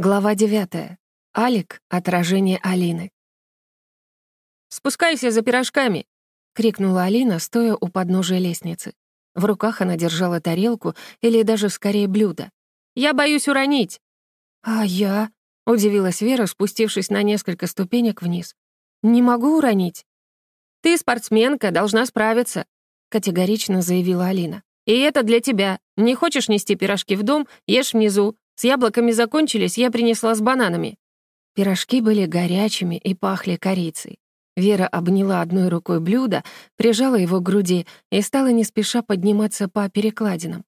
Глава 9. Алик — отражение Алины. «Спускайся за пирожками!» — крикнула Алина, стоя у подножия лестницы. В руках она держала тарелку или даже скорее блюдо. «Я боюсь уронить!» «А я?» — удивилась Вера, спустившись на несколько ступенек вниз. «Не могу уронить?» «Ты спортсменка, должна справиться», — категорично заявила Алина. «И это для тебя. Не хочешь нести пирожки в дом, ешь внизу. С яблоками закончились, я принесла с бананами». Пирожки были горячими и пахли корицей. Вера обняла одной рукой блюдо, прижала его к груди и стала не спеша подниматься по перекладинам.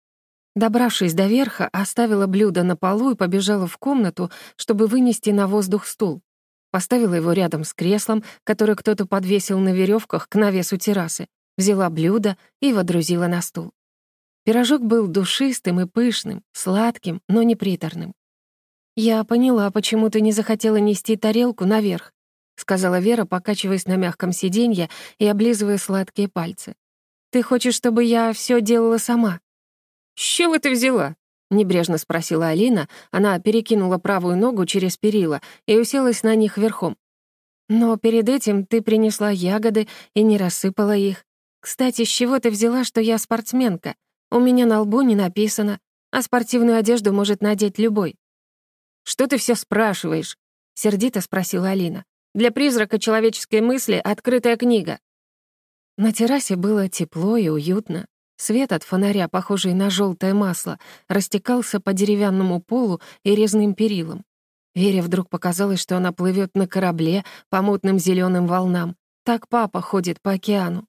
Добравшись до верха, оставила блюдо на полу и побежала в комнату, чтобы вынести на воздух стул. Поставила его рядом с креслом, которое кто-то подвесил на веревках к навесу террасы, взяла блюдо и водрузила на стул. Пирожок был душистым и пышным, сладким, но не приторным. «Я поняла, почему ты не захотела нести тарелку наверх», сказала Вера, покачиваясь на мягком сиденье и облизывая сладкие пальцы. «Ты хочешь, чтобы я все делала сама?» «С чего ты взяла?» — небрежно спросила Алина. Она перекинула правую ногу через перила и уселась на них верхом. «Но перед этим ты принесла ягоды и не рассыпала их. Кстати, с чего ты взяла, что я спортсменка? У меня на лбу не написано, а спортивную одежду может надеть любой. «Что ты все спрашиваешь?» — сердито спросила Алина. «Для призрака человеческой мысли открытая книга». На террасе было тепло и уютно. Свет от фонаря, похожий на желтое масло, растекался по деревянному полу и резным перилам. Вере вдруг показалось, что она плывет на корабле по мутным зеленым волнам. Так папа ходит по океану.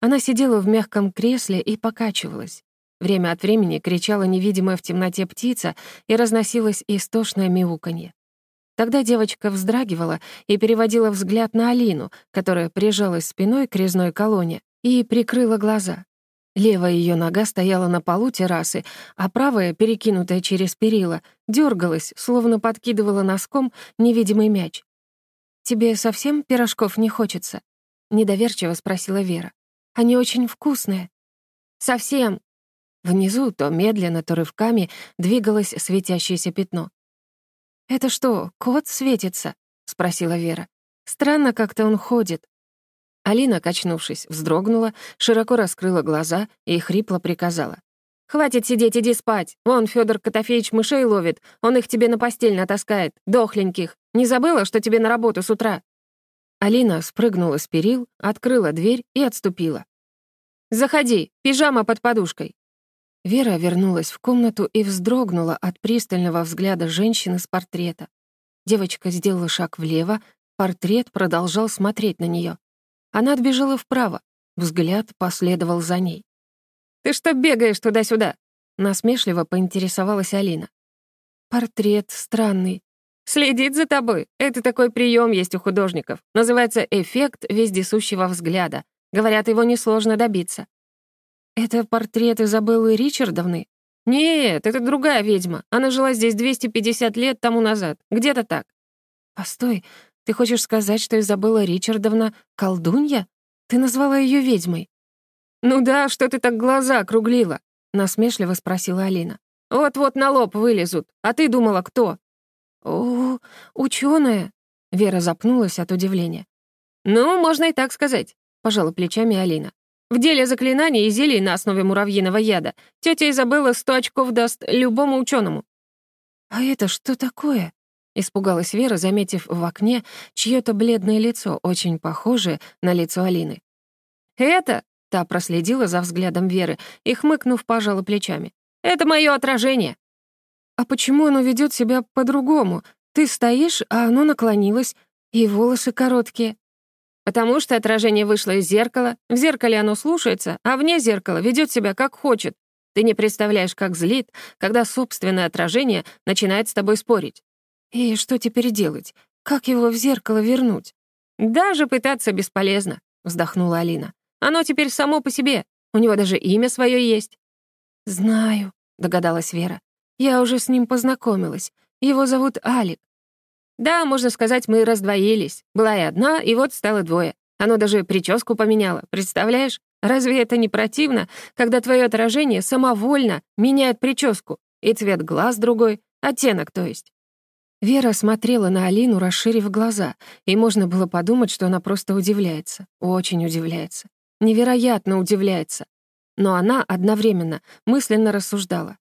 Она сидела в мягком кресле и покачивалась. Время от времени кричала невидимая в темноте птица и разносилось истошное мяуканье. Тогда девочка вздрагивала и переводила взгляд на Алину, которая прижалась спиной к резной колонне и прикрыла глаза. Левая ее нога стояла на полу террасы, а правая, перекинутая через перила, дергалась, словно подкидывала носком невидимый мяч. «Тебе совсем пирожков не хочется?» — недоверчиво спросила Вера. «Они очень вкусные». «Совсем», Внизу то медленно, то рывками двигалось светящееся пятно. «Это что, кот светится?» — спросила Вера. «Странно как-то он ходит». Алина, качнувшись, вздрогнула, широко раскрыла глаза и хрипло приказала. «Хватит сидеть, иди спать. Вон Федор Котофеевич мышей ловит, он их тебе на постель натаскает, дохленьких. Не забыла, что тебе на работу с утра?» Алина спрыгнула с перил, открыла дверь и отступила. «Заходи, пижама под подушкой». Вера вернулась в комнату и вздрогнула от пристального взгляда женщины с портрета. Девочка сделала шаг влево, портрет продолжал смотреть на нее. Она отбежала вправо, взгляд последовал за ней. «Ты что бегаешь туда-сюда?» Насмешливо поинтересовалась Алина. «Портрет странный». «Следит за тобой. Это такой прием есть у художников. Называется эффект вездесущего взгляда. Говорят, его несложно добиться. «Это портрет Изабеллы Ричардовны?» «Нет, это другая ведьма. Она жила здесь 250 лет тому назад. Где-то так». «Постой, ты хочешь сказать, что Изабелла Ричардовна — колдунья? Ты назвала ее ведьмой?» «Ну да, что ты так глаза округлила?» — насмешливо спросила Алина. «Вот-вот на лоб вылезут. А ты думала, кто?» «О, ученая. Вера запнулась от удивления. «Ну, можно и так сказать», — пожала плечами Алина. В деле заклинаний и зелий на основе муравьиного яда тетя Изабелла сто очков даст любому ученому. «А это что такое?» — испугалась Вера, заметив в окне чье-то бледное лицо, очень похожее на лицо Алины. «Это?» — та проследила за взглядом Веры и, хмыкнув, пожала плечами. «Это мое отражение». «А почему оно ведет себя по-другому? Ты стоишь, а оно наклонилось, и волосы короткие». Потому что отражение вышло из зеркала, в зеркале оно слушается, а вне зеркала ведет себя как хочет. Ты не представляешь, как злит, когда собственное отражение начинает с тобой спорить. И что теперь делать? Как его в зеркало вернуть? Даже пытаться бесполезно, вздохнула Алина. Оно теперь само по себе. У него даже имя свое есть. Знаю, догадалась Вера. Я уже с ним познакомилась. Его зовут Алик. Да, можно сказать, мы раздвоились. Была и одна, и вот стало двое. Оно даже прическу поменяло, представляешь? Разве это не противно, когда твое отражение самовольно меняет прическу? И цвет глаз другой, оттенок, то есть. Вера смотрела на Алину, расширив глаза, и можно было подумать, что она просто удивляется. Очень удивляется. Невероятно удивляется. Но она одновременно мысленно рассуждала.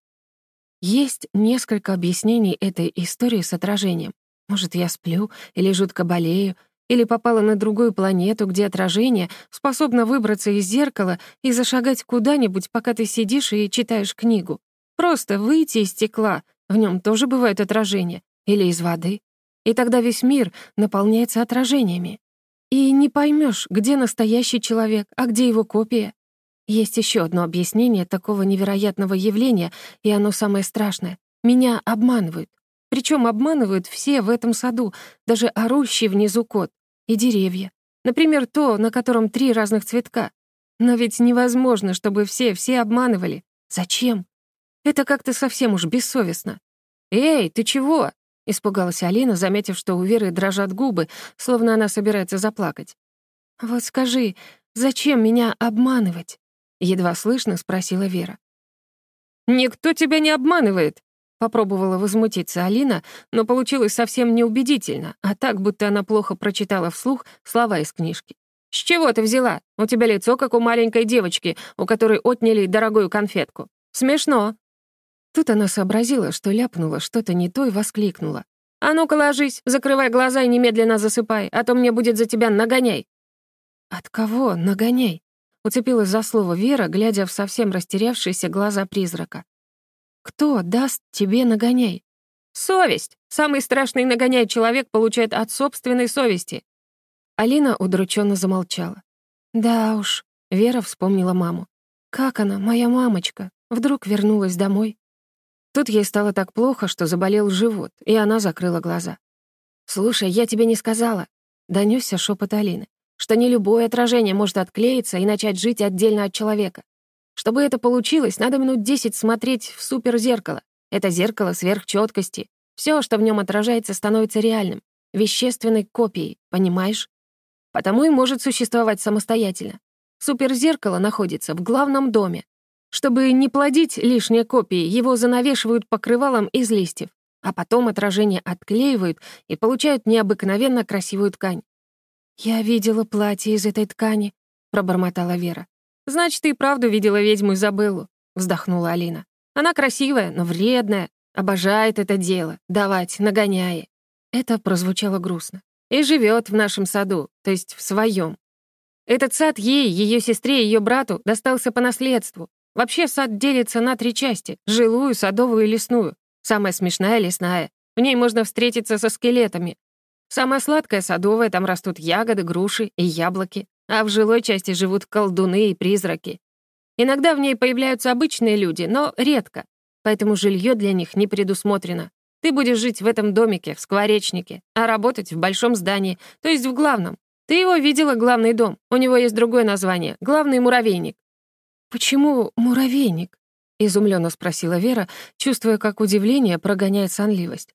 Есть несколько объяснений этой истории с отражением. Может, я сплю или жутко болею, или попала на другую планету, где отражение способно выбраться из зеркала и зашагать куда-нибудь, пока ты сидишь и читаешь книгу. Просто выйти из стекла, в нем тоже бывают отражения, или из воды. И тогда весь мир наполняется отражениями. И не поймешь, где настоящий человек, а где его копия. Есть еще одно объяснение такого невероятного явления, и оно самое страшное. Меня обманывают. Причем обманывают все в этом саду, даже орущий внизу кот и деревья. Например, то, на котором три разных цветка. Но ведь невозможно, чтобы все, все обманывали. Зачем? Это как-то совсем уж бессовестно. «Эй, ты чего?» — испугалась Алина, заметив, что у Веры дрожат губы, словно она собирается заплакать. «Вот скажи, зачем меня обманывать?» Едва слышно спросила Вера. «Никто тебя не обманывает!» Попробовала возмутиться Алина, но получилось совсем неубедительно, а так, будто она плохо прочитала вслух слова из книжки. «С чего ты взяла? У тебя лицо, как у маленькой девочки, у которой отняли дорогую конфетку. Смешно!» Тут она сообразила, что ляпнула что-то не то и воскликнула. «А ну-ка ложись, закрывай глаза и немедленно засыпай, а то мне будет за тебя нагоняй». «От кого нагоняй?» Уцепилась за слово Вера, глядя в совсем растерявшиеся глаза призрака. «Кто даст тебе нагоняй?» «Совесть! Самый страшный нагоняй человек получает от собственной совести!» Алина удрученно замолчала. «Да уж», — Вера вспомнила маму. «Как она, моя мамочка? Вдруг вернулась домой?» Тут ей стало так плохо, что заболел живот, и она закрыла глаза. «Слушай, я тебе не сказала», — донёсся шепот Алины что не любое отражение может отклеиться и начать жить отдельно от человека. Чтобы это получилось, надо минут 10 смотреть в суперзеркало. Это зеркало сверхчеткости. Все, что в нем отражается, становится реальным, вещественной копией, понимаешь? Потому и может существовать самостоятельно. Суперзеркало находится в главном доме. Чтобы не плодить лишние копии, его занавешивают покрывалом из листьев, а потом отражение отклеивают и получают необыкновенно красивую ткань. «Я видела платье из этой ткани», — пробормотала Вера. «Значит, ты и правду видела ведьму Изабеллу», — вздохнула Алина. «Она красивая, но вредная, обожает это дело, давать, нагоняя». Это прозвучало грустно. «И живет в нашем саду, то есть в своем. Этот сад ей, ее сестре и ее брату достался по наследству. Вообще сад делится на три части — жилую, садовую и лесную. Самая смешная — лесная. В ней можно встретиться со скелетами, Самая сладкая садовая, там растут ягоды, груши и яблоки, а в жилой части живут колдуны и призраки. Иногда в ней появляются обычные люди, но редко, поэтому жилье для них не предусмотрено. Ты будешь жить в этом домике, в скворечнике, а работать в большом здании, то есть в главном. Ты его видела, главный дом. У него есть другое название — главный муравейник. «Почему муравейник?» — изумленно спросила Вера, чувствуя, как удивление прогоняет сонливость.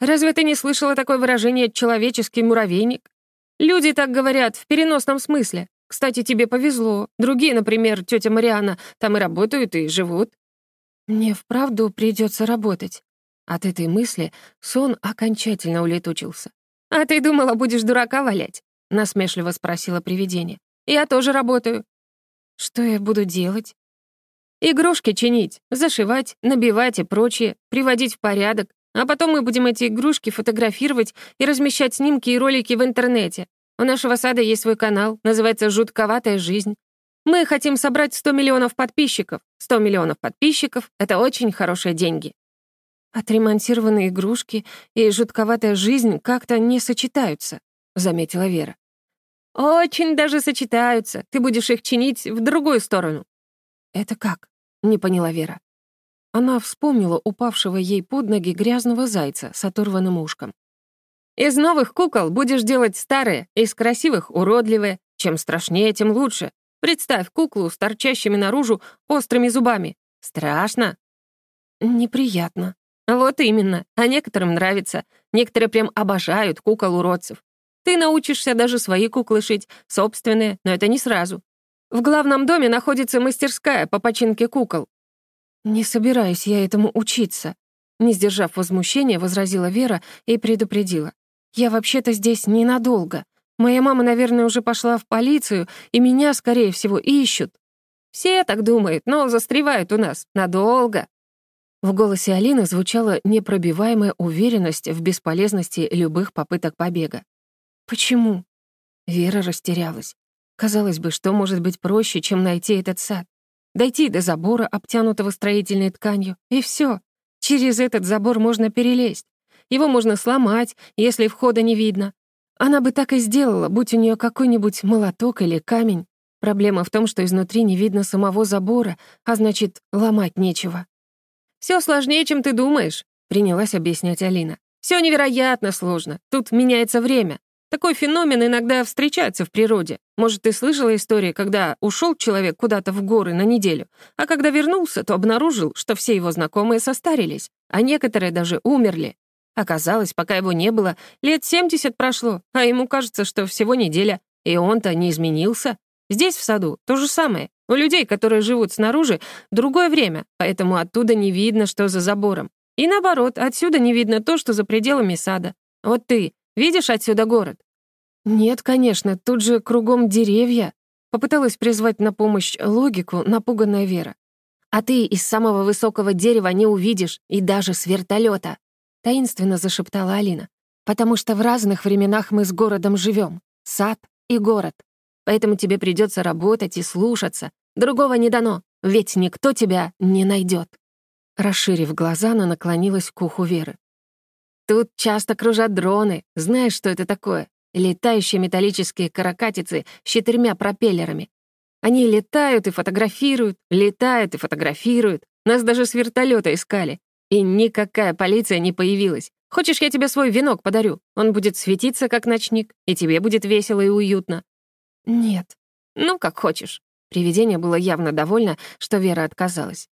Разве ты не слышала такое выражение «человеческий муравейник»? Люди так говорят в переносном смысле. Кстати, тебе повезло. Другие, например, тетя Мариана, там и работают, и живут. Мне вправду придется работать. От этой мысли сон окончательно улетучился. «А ты думала, будешь дурака валять?» — насмешливо спросила привидение. «Я тоже работаю». «Что я буду делать?» «Игрушки чинить, зашивать, набивать и прочее, приводить в порядок. А потом мы будем эти игрушки фотографировать и размещать снимки и ролики в интернете. У нашего сада есть свой канал, называется «Жутковатая жизнь». Мы хотим собрать 100 миллионов подписчиков. 100 миллионов подписчиков — это очень хорошие деньги. «Отремонтированные игрушки и жутковатая жизнь как-то не сочетаются», — заметила Вера. «Очень даже сочетаются. Ты будешь их чинить в другую сторону». «Это как?» — не поняла Вера. Она вспомнила упавшего ей под ноги грязного зайца с оторванным ушком. «Из новых кукол будешь делать старые, из красивых — уродливые. Чем страшнее, тем лучше. Представь куклу с торчащими наружу острыми зубами. Страшно?» «Неприятно». «Вот именно. А некоторым нравится. Некоторые прям обожают кукол-уродцев. Ты научишься даже свои куклы шить, собственные, но это не сразу. В главном доме находится мастерская по починке кукол. «Не собираюсь я этому учиться». Не сдержав возмущения, возразила Вера и предупредила. «Я вообще-то здесь ненадолго. Моя мама, наверное, уже пошла в полицию, и меня, скорее всего, ищут». «Все так думают, но застревают у нас. Надолго». В голосе Алины звучала непробиваемая уверенность в бесполезности любых попыток побега. «Почему?» Вера растерялась. Казалось бы, что может быть проще, чем найти этот сад? Дойти до забора, обтянутого строительной тканью, и все. Через этот забор можно перелезть. Его можно сломать, если входа не видно. Она бы так и сделала, будь у нее какой-нибудь молоток или камень. Проблема в том, что изнутри не видно самого забора, а значит, ломать нечего. Все сложнее, чем ты думаешь», — принялась объяснять Алина. Все невероятно сложно. Тут меняется время. Такой феномен иногда встречается в природе. Может, ты слышала истории, когда ушел человек куда-то в горы на неделю, а когда вернулся, то обнаружил, что все его знакомые состарились, а некоторые даже умерли. Оказалось, пока его не было, лет 70 прошло, а ему кажется, что всего неделя, и он-то не изменился. Здесь, в саду, то же самое. У людей, которые живут снаружи, другое время, поэтому оттуда не видно, что за забором. И наоборот, отсюда не видно то, что за пределами сада. Вот ты Видишь отсюда город?» «Нет, конечно, тут же кругом деревья», — попыталась призвать на помощь логику напуганная Вера. «А ты из самого высокого дерева не увидишь, и даже с вертолета, таинственно зашептала Алина. «Потому что в разных временах мы с городом живем, сад и город. Поэтому тебе придется работать и слушаться. Другого не дано, ведь никто тебя не найдет. Расширив глаза, она наклонилась к уху Веры. Тут часто кружат дроны. Знаешь, что это такое? Летающие металлические каракатицы с четырьмя пропеллерами. Они летают и фотографируют, летают и фотографируют. Нас даже с вертолета искали. И никакая полиция не появилась. Хочешь, я тебе свой венок подарю? Он будет светиться, как ночник, и тебе будет весело и уютно». «Нет». «Ну, как хочешь». Привидение было явно довольно, что Вера отказалась.